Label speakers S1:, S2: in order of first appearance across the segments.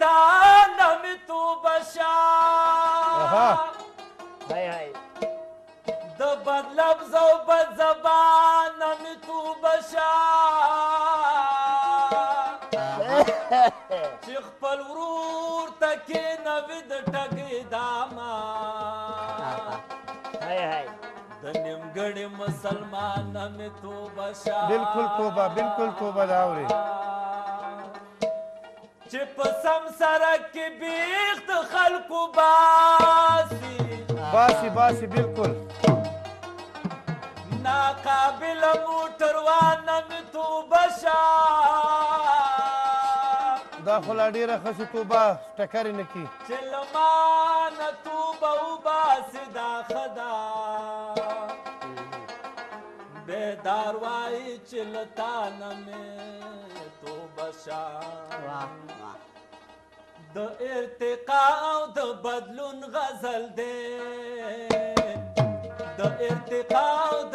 S1: دانم تو بشا د بد لفظ او بد زبانم تو بشا چې خپل ورور تکې نوې د ټګې داما د نیمګړې مسلمانه مې توبه شا بالکل توبه بالکل توبه داوري چې په سم سرک کې بیخت خلکو باسي باسي باسي بالکل ناقابل موټروان نن توبه شا دا خو لا ډېره ښه شي توبه ټکرې نه کي چې لما نه توبه وباسي دا ښه ده بیدار وایي چې له تا نه مې شاه د ارتقا او د بدلون غزل دی د ارتقا او د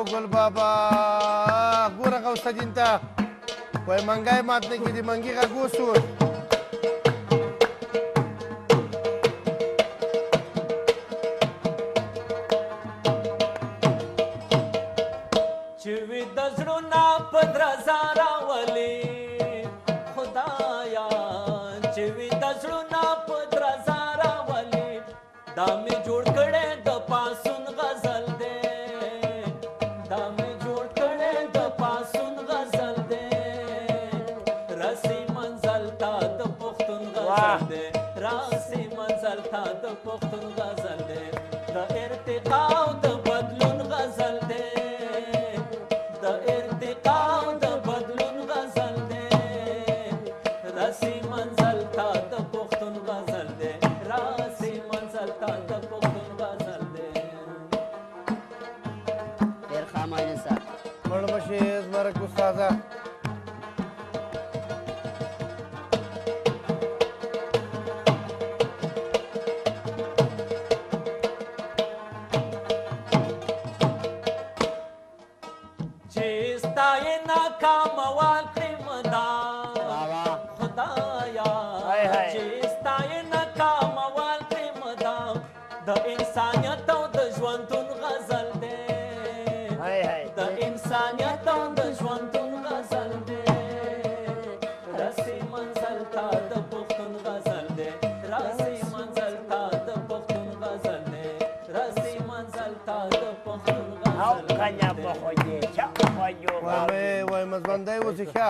S1: او ګل بابا ګوره غوث الدین ته وای منګای مات نه کیږي منګي غږ وسور چې وې د زړونو په درزا راولي خدایا چې وې د زړونو په درزا راولي دا مې جوړ کړې د پاسو پښتون غزل دی د ارتقا او د بدلون غزل دی د ارتقا او د بدلون غزل دی راسي منزل تا د پښتون غزل دی راسي منزل تا د پښتون غزل دی ډیر خامای نه صاحب مړ مشه زبرک استاده خدای ناکام وال کړمدا خدایا چې ستای ناکام وال کړمدا د انسانیت غنه بخوږی چا بخوږی وای وای مزمندای و چې ښه